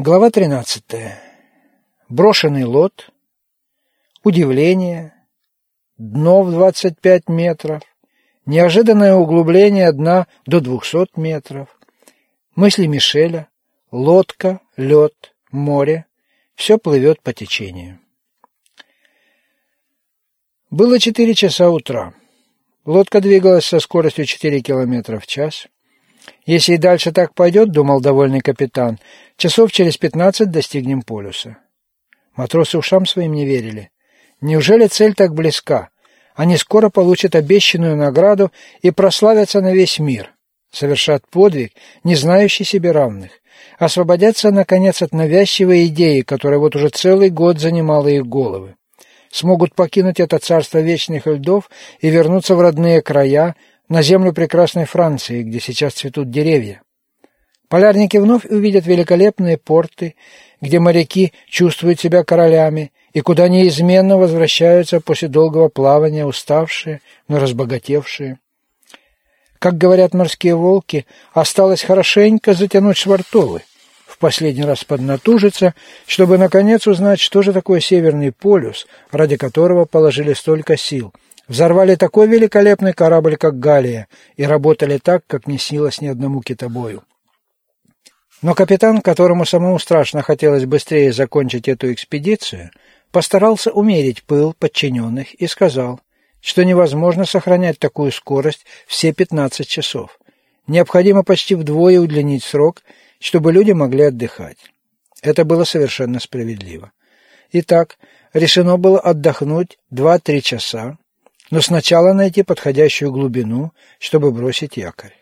Глава 13. Брошенный лот. Удивление. Дно в 25 метров. Неожиданное углубление дна до 200 метров. Мысли Мишеля. Лодка, лед, море. Все плывет по течению. Было 4 часа утра. Лодка двигалась со скоростью 4 километра в час. Если и дальше так пойдет, думал довольный капитан, часов через пятнадцать достигнем полюса. Матросы ушам своим не верили. Неужели цель так близка? Они скоро получат обещанную награду и прославятся на весь мир. Совершат подвиг, не знающий себе равных. Освободятся, наконец, от навязчивой идеи, которая вот уже целый год занимала их головы. Смогут покинуть это царство вечных льдов и вернуться в родные края, на землю прекрасной Франции, где сейчас цветут деревья. Полярники вновь увидят великолепные порты, где моряки чувствуют себя королями и куда неизменно возвращаются после долгого плавания уставшие, но разбогатевшие. Как говорят морские волки, осталось хорошенько затянуть швартовы, в последний раз поднатужиться, чтобы наконец узнать, что же такое Северный полюс, ради которого положили столько сил – Взорвали такой великолепный корабль, как «Галия», и работали так, как не снилось ни одному китобою. Но капитан, которому самому страшно хотелось быстрее закончить эту экспедицию, постарался умерить пыл подчиненных и сказал, что невозможно сохранять такую скорость все 15 часов. Необходимо почти вдвое удлинить срок, чтобы люди могли отдыхать. Это было совершенно справедливо. Итак, решено было отдохнуть 2-3 часа, но сначала найти подходящую глубину, чтобы бросить якорь.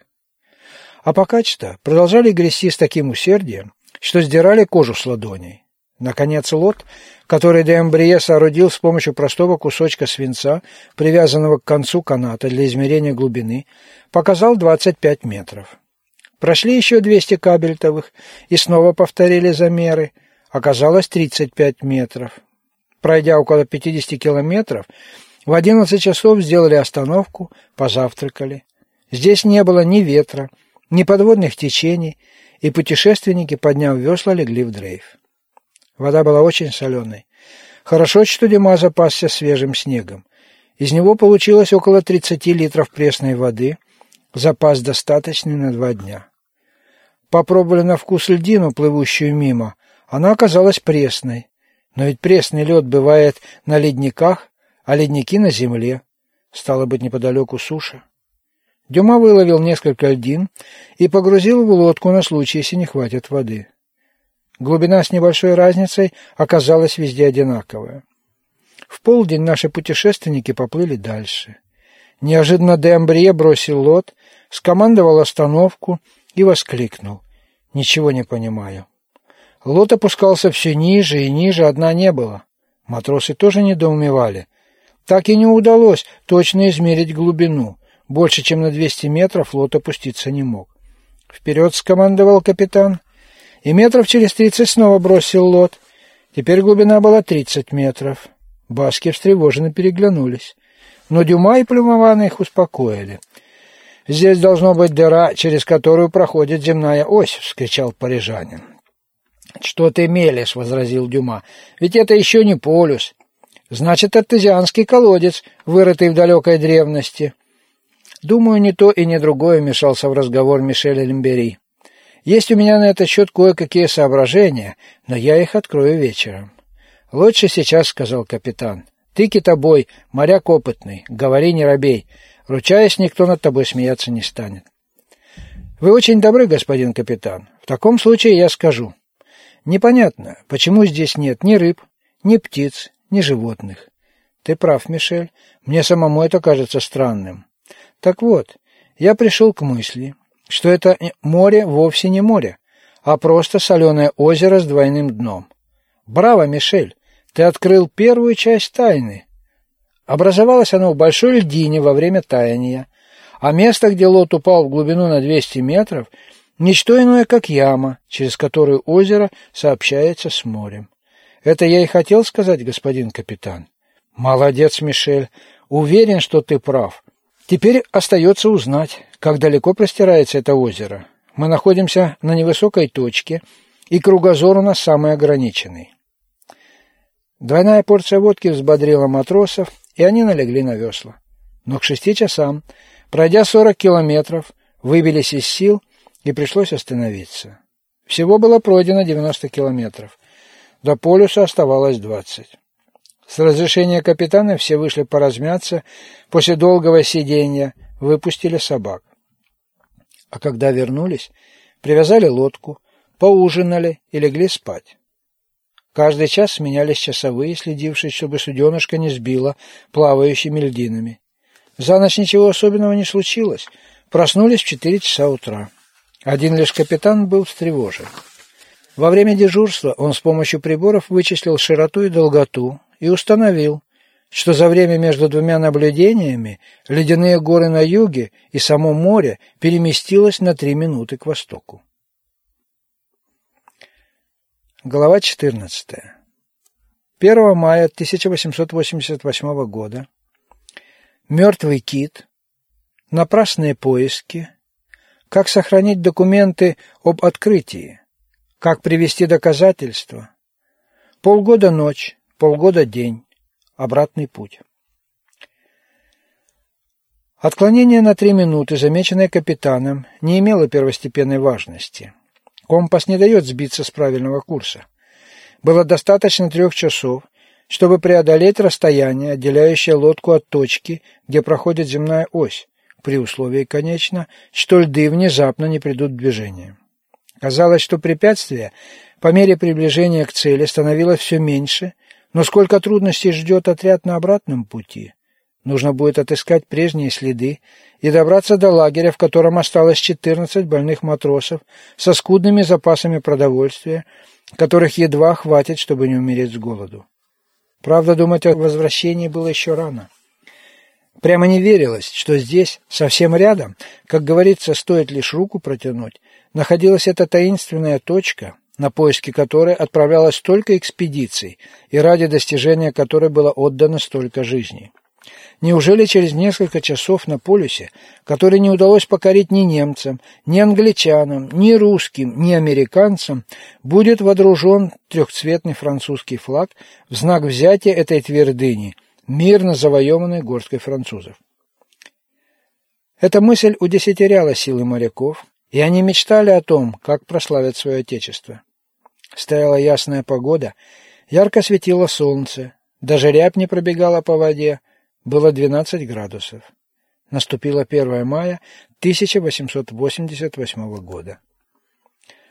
А пока что продолжали грести с таким усердием, что сдирали кожу с ладоней. Наконец лот, который Дембрие соорудил с помощью простого кусочка свинца, привязанного к концу каната для измерения глубины, показал 25 метров. Прошли еще 200 кабельтовых и снова повторили замеры. Оказалось 35 метров. Пройдя около 50 километров, в одиннадцать часов сделали остановку, позавтракали. Здесь не было ни ветра, ни подводных течений, и путешественники, подняв весла, легли в дрейф. Вода была очень соленой. Хорошо, что Дима запасся свежим снегом. Из него получилось около 30 литров пресной воды, запас достаточный на два дня. Попробовали на вкус льдину, плывущую мимо. Она оказалась пресной. Но ведь пресный лед бывает на ледниках, а ледники на земле. Стало быть, неподалеку суша. Дюма выловил несколько льдин и погрузил в лодку на случай, если не хватит воды. Глубина с небольшой разницей оказалась везде одинаковая. В полдень наши путешественники поплыли дальше. Неожиданно Дембрие бросил лот, скомандовал остановку и воскликнул. «Ничего не понимаю». Лот опускался все ниже и ниже, одна не было. Матросы тоже недоумевали. Так и не удалось точно измерить глубину. Больше, чем на 200 метров лот опуститься не мог. «Вперед!» — скомандовал капитан. И метров через тридцать снова бросил лот. Теперь глубина была 30 метров. Баски встревоженно переглянулись. Но Дюма и Плюмована их успокоили. «Здесь должно быть дыра, через которую проходит земная ось!» — вскричал парижанин. «Что ты мелешь?» — возразил Дюма. «Ведь это еще не полюс. Значит, артезианский колодец, вырытый в далекой древности. Думаю, ни то и ни другое мешался в разговор Мишеля Лембери. Есть у меня на этот счет кое-какие соображения, но я их открою вечером. Лучше сейчас, сказал капитан. Ты китобой, моряк опытный, говори не робей. Ручаясь, никто над тобой смеяться не станет. Вы очень добры, господин капитан. В таком случае я скажу. Непонятно, почему здесь нет ни рыб, ни птиц, ни животных. Ты прав, Мишель. Мне самому это кажется странным. Так вот, я пришел к мысли, что это море вовсе не море, а просто соленое озеро с двойным дном. Браво, Мишель! Ты открыл первую часть тайны. Образовалось оно в большой льдине во время таяния, а место, где лот упал в глубину на 200 метров, ничто иное, как яма, через которую озеро сообщается с морем. Это я и хотел сказать, господин капитан. Молодец, Мишель. Уверен, что ты прав. Теперь остается узнать, как далеко простирается это озеро. Мы находимся на невысокой точке, и кругозор у нас самый ограниченный. Двойная порция водки взбодрила матросов, и они налегли на весла. Но к шести часам, пройдя сорок километров, выбились из сил и пришлось остановиться. Всего было пройдено девяносто километров. До полюса оставалось двадцать. С разрешения капитана все вышли поразмяться, после долгого сидения выпустили собак. А когда вернулись, привязали лодку, поужинали и легли спать. Каждый час сменялись часовые, следившие, чтобы суденышко не сбило плавающими льдинами. За ночь ничего особенного не случилось. Проснулись в четыре часа утра. Один лишь капитан был встревожен. Во время дежурства он с помощью приборов вычислил широту и долготу и установил, что за время между двумя наблюдениями ледяные горы на юге и само море переместилось на три минуты к востоку. Глава 14. 1 мая 1888 года. Мертвый кит. Напрасные поиски. Как сохранить документы об открытии. Как привести доказательства. Полгода ночь, полгода день. Обратный путь. Отклонение на три минуты, замеченное капитаном, не имело первостепенной важности – Компас не дает сбиться с правильного курса. Было достаточно трех часов, чтобы преодолеть расстояние, отделяющее лодку от точки, где проходит земная ось, при условии, конечно, что льды внезапно не придут в движение. Казалось, что препятствие по мере приближения к цели становилось все меньше, но сколько трудностей ждет отряд на обратном пути. Нужно будет отыскать прежние следы и добраться до лагеря, в котором осталось 14 больных матросов со скудными запасами продовольствия, которых едва хватит, чтобы не умереть с голоду. Правда, думать о возвращении было еще рано. Прямо не верилось, что здесь, совсем рядом, как говорится, стоит лишь руку протянуть, находилась эта таинственная точка, на поиски которой отправлялось столько экспедиций и ради достижения которой было отдано столько жизней. Неужели через несколько часов на полюсе, который не удалось покорить ни немцам, ни англичанам, ни русским, ни американцам, будет водружен трехцветный французский флаг в знак взятия этой твердыни, мирно завоеванной горсткой французов? Эта мысль удесятеряла силы моряков, и они мечтали о том, как прославят свое отечество. Стояла ясная погода, ярко светило солнце, даже рябь не пробегала по воде, было 12 градусов. Наступило 1 мая 1888 года.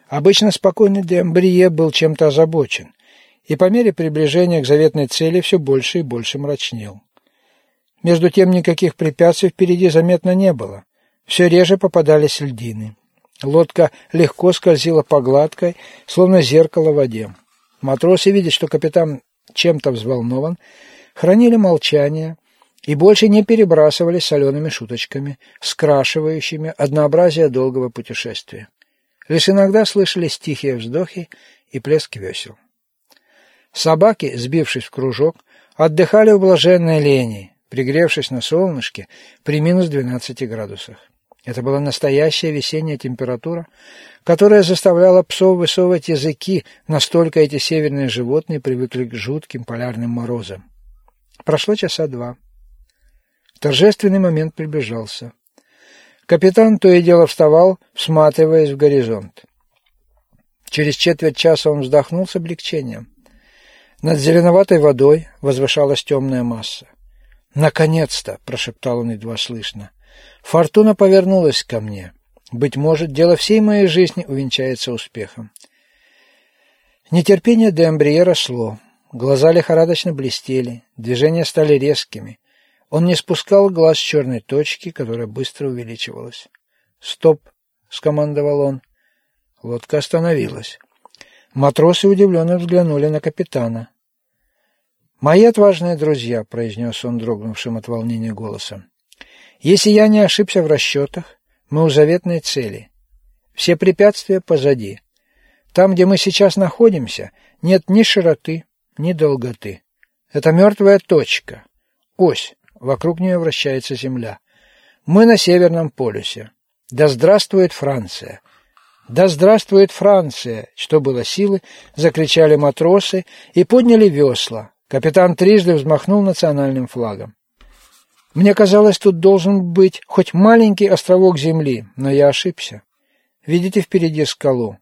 Обычно спокойный Дембрие был чем-то озабочен, и по мере приближения к заветной цели все больше и больше мрачнел. Между тем никаких препятствий впереди заметно не было. Все реже попадались льдины. Лодка легко скользила по гладкой, словно зеркало в воде. Матросы, видя, что капитан чем-то взволнован, хранили молчание и больше не перебрасывались солеными шуточками, скрашивающими однообразие долгого путешествия. Лишь иногда слышались тихие вздохи и плеск весел. Собаки, сбившись в кружок, отдыхали в блаженной лени, пригревшись на солнышке при минус 12 градусах. Это была настоящая весенняя температура, которая заставляла псов высовывать языки, настолько эти северные животные привыкли к жутким полярным морозам. Прошло часа два. Торжественный момент приближался. Капитан то и дело вставал, всматриваясь в горизонт. Через четверть часа он вздохнул с облегчением. Над зеленоватой водой возвышалась темная масса. «Наконец-то!» — прошептал он едва слышно. «Фортуна повернулась ко мне. Быть может, дело всей моей жизни увенчается успехом». Нетерпение Дембрие росло. Глаза лихорадочно блестели, движения стали резкими. Он не спускал глаз черной точки, которая быстро увеличивалась. «Стоп!» — скомандовал он. Лодка остановилась. Матросы удивленно взглянули на капитана. «Мои отважные друзья», — произнес он дрогнувшим от волнения голосом, — «если я не ошибся в расчетах, мы у заветной цели. Все препятствия позади. Там, где мы сейчас находимся, нет ни широты, ни долготы. Это мертвая точка, ось, Вокруг нее вращается Земля. Мы на Северном полюсе. Да здравствует Франция! «Да здравствует Франция!» Что было силы, закричали матросы и подняли весла. Капитан трижды взмахнул национальным флагом. Мне казалось, тут должен быть хоть маленький островок земли, но я ошибся. Видите впереди скалу?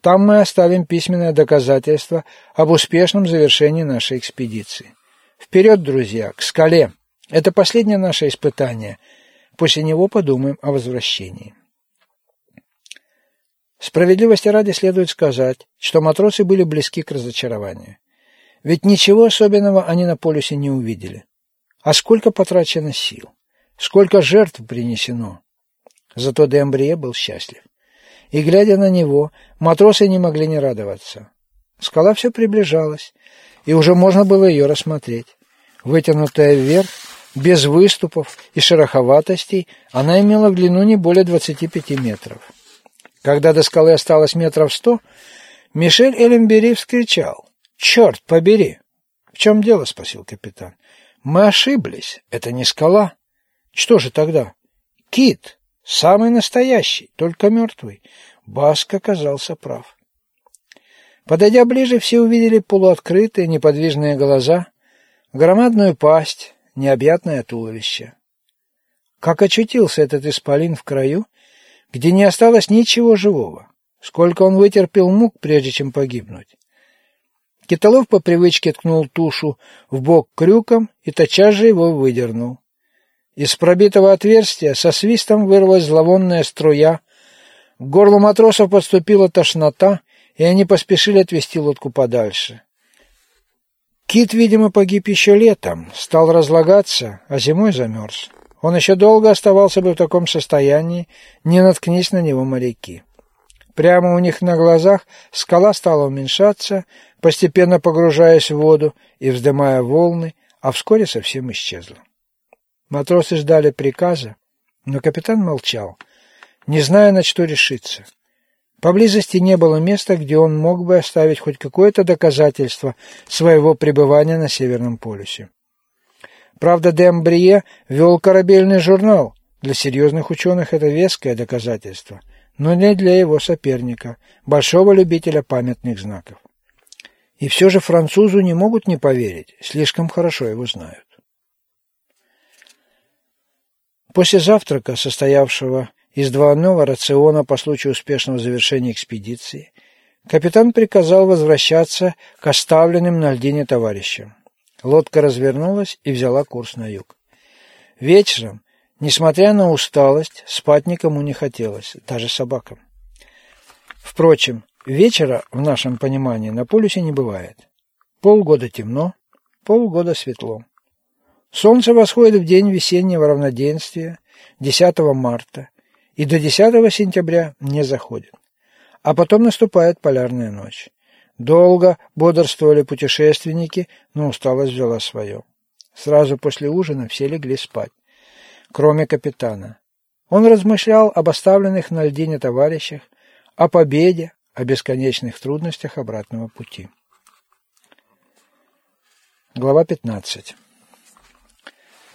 Там мы оставим письменное доказательство об успешном завершении нашей экспедиции. Вперед, друзья, к скале! Это последнее наше испытание. После него подумаем о возвращении. Справедливости ради следует сказать, что матросы были близки к разочарованию. Ведь ничего особенного они на полюсе не увидели. А сколько потрачено сил, сколько жертв принесено. Зато Дембрие был счастлив. И, глядя на него, матросы не могли не радоваться. Скала все приближалась, и уже можно было ее рассмотреть. Вытянутая вверх, без выступов и шероховатостей, она имела в длину не более 25 метров. Когда до скалы осталось метров сто, Мишель Элембери вскричал. «Черт побери!» «В чем дело?» — спросил капитан. «Мы ошиблись. Это не скала». «Что же тогда?» «Кит. Самый настоящий, только мертвый». Баск оказался прав. Подойдя ближе, все увидели полуоткрытые, неподвижные глаза, громадную пасть, необъятное туловище. Как очутился этот исполин в краю, где не осталось ничего живого. Сколько он вытерпел мук, прежде чем погибнуть. Китолов по привычке ткнул тушу в бок крюком и тотчас же его выдернул. Из пробитого отверстия со свистом вырвалась зловонная струя. К горлу матросов подступила тошнота, и они поспешили отвести лодку подальше. Кит, видимо, погиб еще летом, стал разлагаться, а зимой замерз. Он еще долго оставался бы в таком состоянии, не наткнись на него моряки. Прямо у них на глазах скала стала уменьшаться, постепенно погружаясь в воду и вздымая волны, а вскоре совсем исчезла. Матросы ждали приказа, но капитан молчал, не зная, на что решиться. Поблизости не было места, где он мог бы оставить хоть какое-то доказательство своего пребывания на Северном полюсе. Правда, Дембрие вел корабельный журнал. Для серьезных ученых это веское доказательство, но не для его соперника, большого любителя памятных знаков. И все же французу не могут не поверить, слишком хорошо его знают. После завтрака, состоявшего из двойного рациона по случаю успешного завершения экспедиции, капитан приказал возвращаться к оставленным на льдине товарищам. Лодка развернулась и взяла курс на юг. Вечером, несмотря на усталость, спать никому не хотелось, даже собакам. Впрочем, вечера в нашем понимании на полюсе не бывает. Полгода темно, полгода светло. Солнце восходит в день весеннего равноденствия, 10 марта, и до 10 сентября не заходит. А потом наступает полярная ночь. Долго бодрствовали путешественники, но усталость взяла свое. Сразу после ужина все легли спать, кроме капитана. Он размышлял об оставленных на льдине товарищах, о победе, о бесконечных трудностях обратного пути. Глава 15.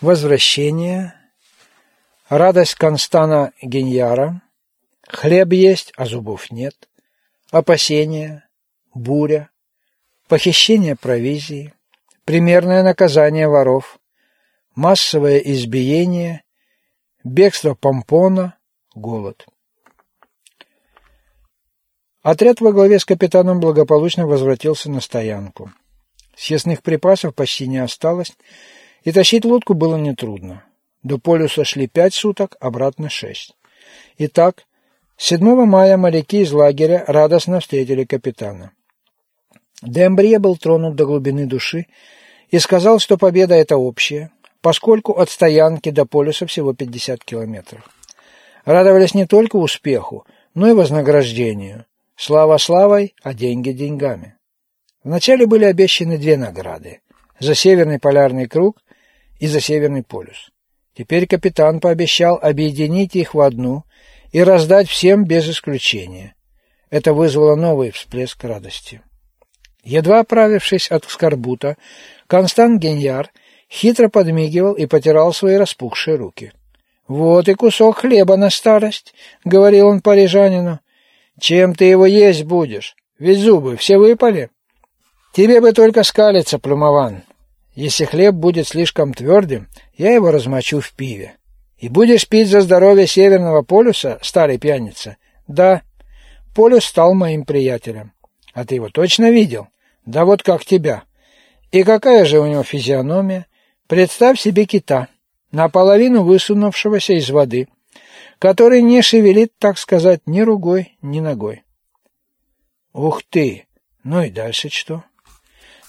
Возвращение. Радость Констана Геньяра. Хлеб есть, а зубов нет. Опасения буря, похищение провизии, примерное наказание воров, массовое избиение, бегство помпона, голод. Отряд во главе с капитаном благополучно возвратился на стоянку. Съестных припасов почти не осталось, и тащить лодку было нетрудно. До полюса шли пять суток, обратно шесть. Итак, 7 мая моряки из лагеря радостно встретили капитана. Дембрие был тронут до глубины души и сказал, что победа это общая, поскольку от стоянки до полюса всего 50 километров. Радовались не только успеху, но и вознаграждению. Слава славой, а деньги деньгами. Вначале были обещаны две награды – за Северный полярный круг и за Северный полюс. Теперь капитан пообещал объединить их в одну и раздать всем без исключения. Это вызвало новый всплеск радости. Едва оправившись от скорбута, Констант Геньяр хитро подмигивал и потирал свои распухшие руки. «Вот и кусок хлеба на старость», — говорил он парижанину. Чем ты его есть будешь? Ведь зубы все выпали. Тебе бы только скалиться, Плюмован. Если хлеб будет слишком твердым, я его размочу в пиве. И будешь пить за здоровье Северного полюса, старый пьяница? Да. Полюс стал моим приятелем. А ты его точно видел? Да вот как тебя. И какая же у него физиономия? Представь себе кита, наполовину высунувшегося из воды, который не шевелит, так сказать, ни ругой, ни ногой. Ух ты! Ну и дальше что?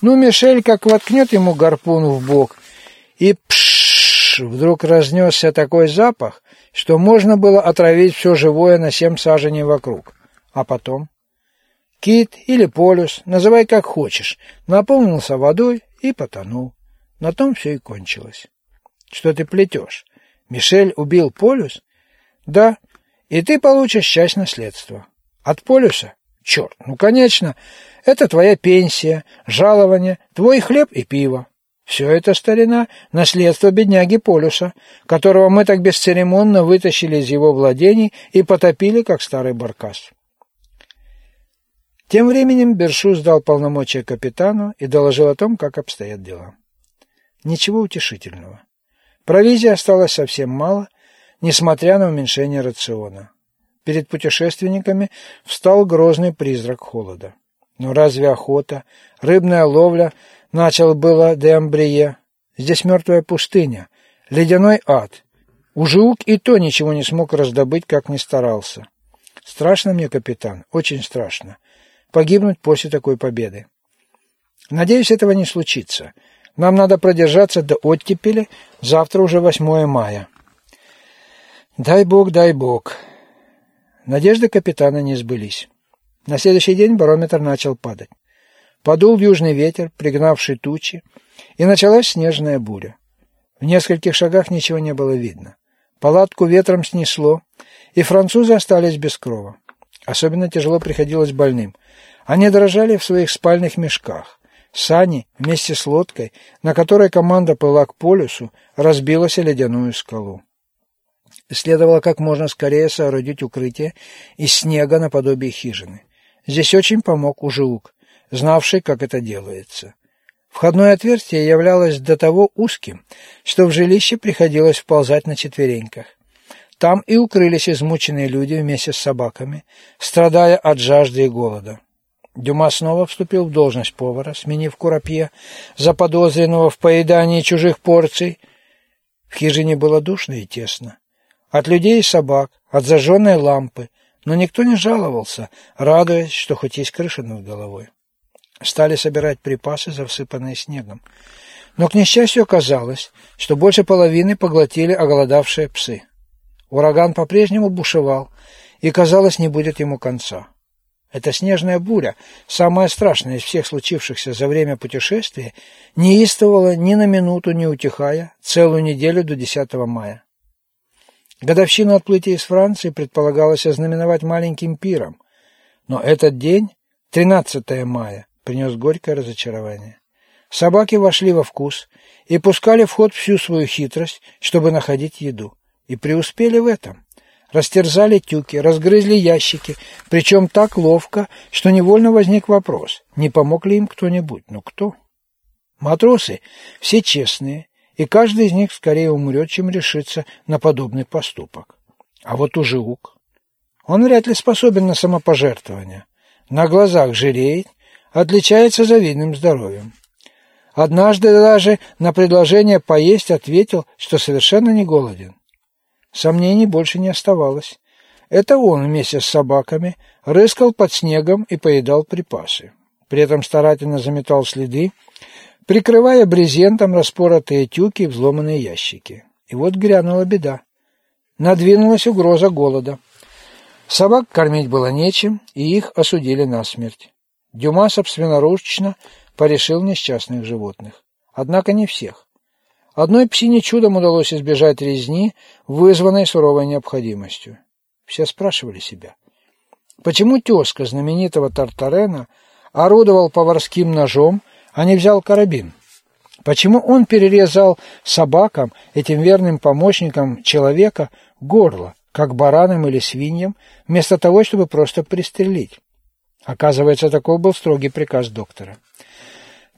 Ну, Мишель как воткнет ему гарпун в бок, и пш, вдруг разнесся такой запах, что можно было отравить все живое на семь саженей вокруг. А потом? Кит или полюс, называй как хочешь, наполнился водой и потонул. На том все и кончилось. Что ты плетешь? Мишель убил полюс? Да, и ты получишь часть наследства. От полюса? Черт, ну, конечно, это твоя пенсия, жалование, твой хлеб и пиво. Все это, старина, наследство бедняги Полюса, которого мы так бесцеремонно вытащили из его владений и потопили, как старый баркас. Тем временем Бершу сдал полномочия капитану и доложил о том, как обстоят дела. Ничего утешительного. Провизии осталось совсем мало, несмотря на уменьшение рациона. Перед путешественниками встал грозный призрак холода. Но разве охота, рыбная ловля, начал было де Амбрие. Здесь мертвая пустыня, ледяной ад. Ужиук и то ничего не смог раздобыть, как ни старался. Страшно мне, капитан, очень страшно погибнуть после такой победы. Надеюсь, этого не случится. Нам надо продержаться до оттепели, завтра уже 8 мая. Дай бог, дай бог. Надежды капитана не сбылись. На следующий день барометр начал падать. Подул южный ветер, пригнавший тучи, и началась снежная буря. В нескольких шагах ничего не было видно. Палатку ветром снесло, и французы остались без крова. Особенно тяжело приходилось больным. Они дрожали в своих спальных мешках. Сани вместе с лодкой, на которой команда плыла к полюсу, разбилась о ледяную скалу. Следовало как можно скорее соорудить укрытие из снега наподобие хижины. Здесь очень помог Ужиук, знавший, как это делается. Входное отверстие являлось до того узким, что в жилище приходилось вползать на четвереньках. Там и укрылись измученные люди вместе с собаками, страдая от жажды и голода. Дюма снова вступил в должность повара, сменив Курапье, заподозренного в поедании чужих порций. В хижине было душно и тесно. От людей и собак, от зажженной лампы, но никто не жаловался, радуясь, что хоть есть крыша над головой. Стали собирать припасы, засыпанные снегом. Но, к несчастью, оказалось, что больше половины поглотили оголодавшие псы. Ураган по-прежнему бушевал, и, казалось, не будет ему конца. Эта снежная буря, самая страшная из всех случившихся за время путешествия, неистовала ни на минуту не утихая целую неделю до 10 мая. Годовщину отплытия из Франции предполагалось ознаменовать маленьким пиром, но этот день, 13 мая, принес горькое разочарование. Собаки вошли во вкус и пускали в ход всю свою хитрость, чтобы находить еду и преуспели в этом. Растерзали тюки, разгрызли ящики, причем так ловко, что невольно возник вопрос, не помог ли им кто-нибудь. Ну кто? Матросы все честные, и каждый из них скорее умрет, чем решится на подобный поступок. А вот Ужиук, он вряд ли способен на самопожертвование. На глазах жиреет, отличается завидным здоровьем. Однажды даже на предложение поесть ответил, что совершенно не голоден. Сомнений больше не оставалось. Это он вместе с собаками рыскал под снегом и поедал припасы. При этом старательно заметал следы, прикрывая брезентом распоротые тюки и взломанные ящики. И вот грянула беда. Надвинулась угроза голода. Собак кормить было нечем, и их осудили на смерть. Дюма собственноручно порешил несчастных животных. Однако не всех. Одной псине чудом удалось избежать резни, вызванной суровой необходимостью. Все спрашивали себя, почему тезка знаменитого Тартарена орудовал поварским ножом, а не взял карабин? Почему он перерезал собакам, этим верным помощникам человека, горло, как баранам или свиньям, вместо того, чтобы просто пристрелить. Оказывается, таков был строгий приказ доктора.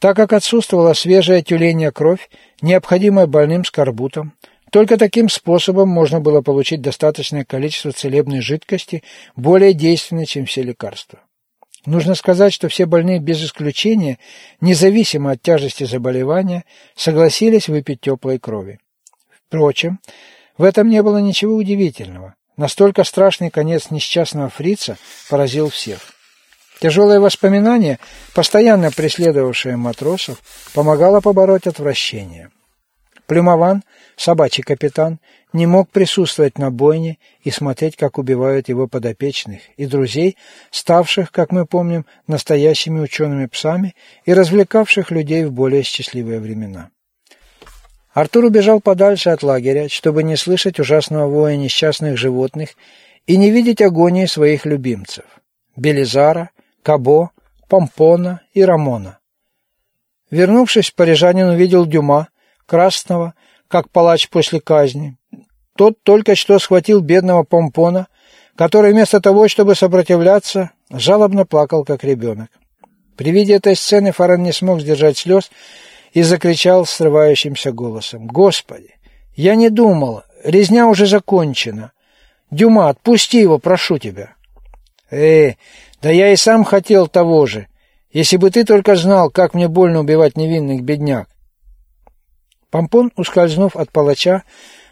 Так как отсутствовала свежая тюленья кровь, необходимая больным скорбутом, только таким способом можно было получить достаточное количество целебной жидкости, более действенной, чем все лекарства. Нужно сказать, что все больные без исключения, независимо от тяжести заболевания, согласились выпить теплой крови. Впрочем, в этом не было ничего удивительного. Настолько страшный конец несчастного фрица поразил всех. Тяжелое воспоминание, постоянно преследовавшее матросов, помогало побороть отвращение. Плюмован, собачий капитан, не мог присутствовать на бойне и смотреть, как убивают его подопечных и друзей, ставших, как мы помним, настоящими учеными псами и развлекавших людей в более счастливые времена. Артур убежал подальше от лагеря, чтобы не слышать ужасного воя несчастных животных и не видеть агонии своих любимцев – Белизара, Кабо, Помпона и Рамона. Вернувшись, парижанин увидел Дюма, красного, как палач после казни. Тот только что схватил бедного Помпона, который вместо того, чтобы сопротивляться, жалобно плакал, как ребенок. При виде этой сцены Фарен не смог сдержать слез и закричал срывающимся голосом. «Господи! Я не думал! Резня уже закончена! Дюма, отпусти его, прошу тебя!» «Э, да я и сам хотел того же! Если бы ты только знал, как мне больно убивать невинных бедняк!» Помпон, ускользнув от палача,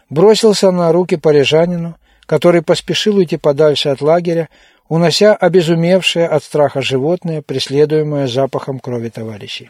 бросился на руки парижанину, который поспешил уйти подальше от лагеря, унося обезумевшее от страха животное, преследуемое запахом крови товарищей.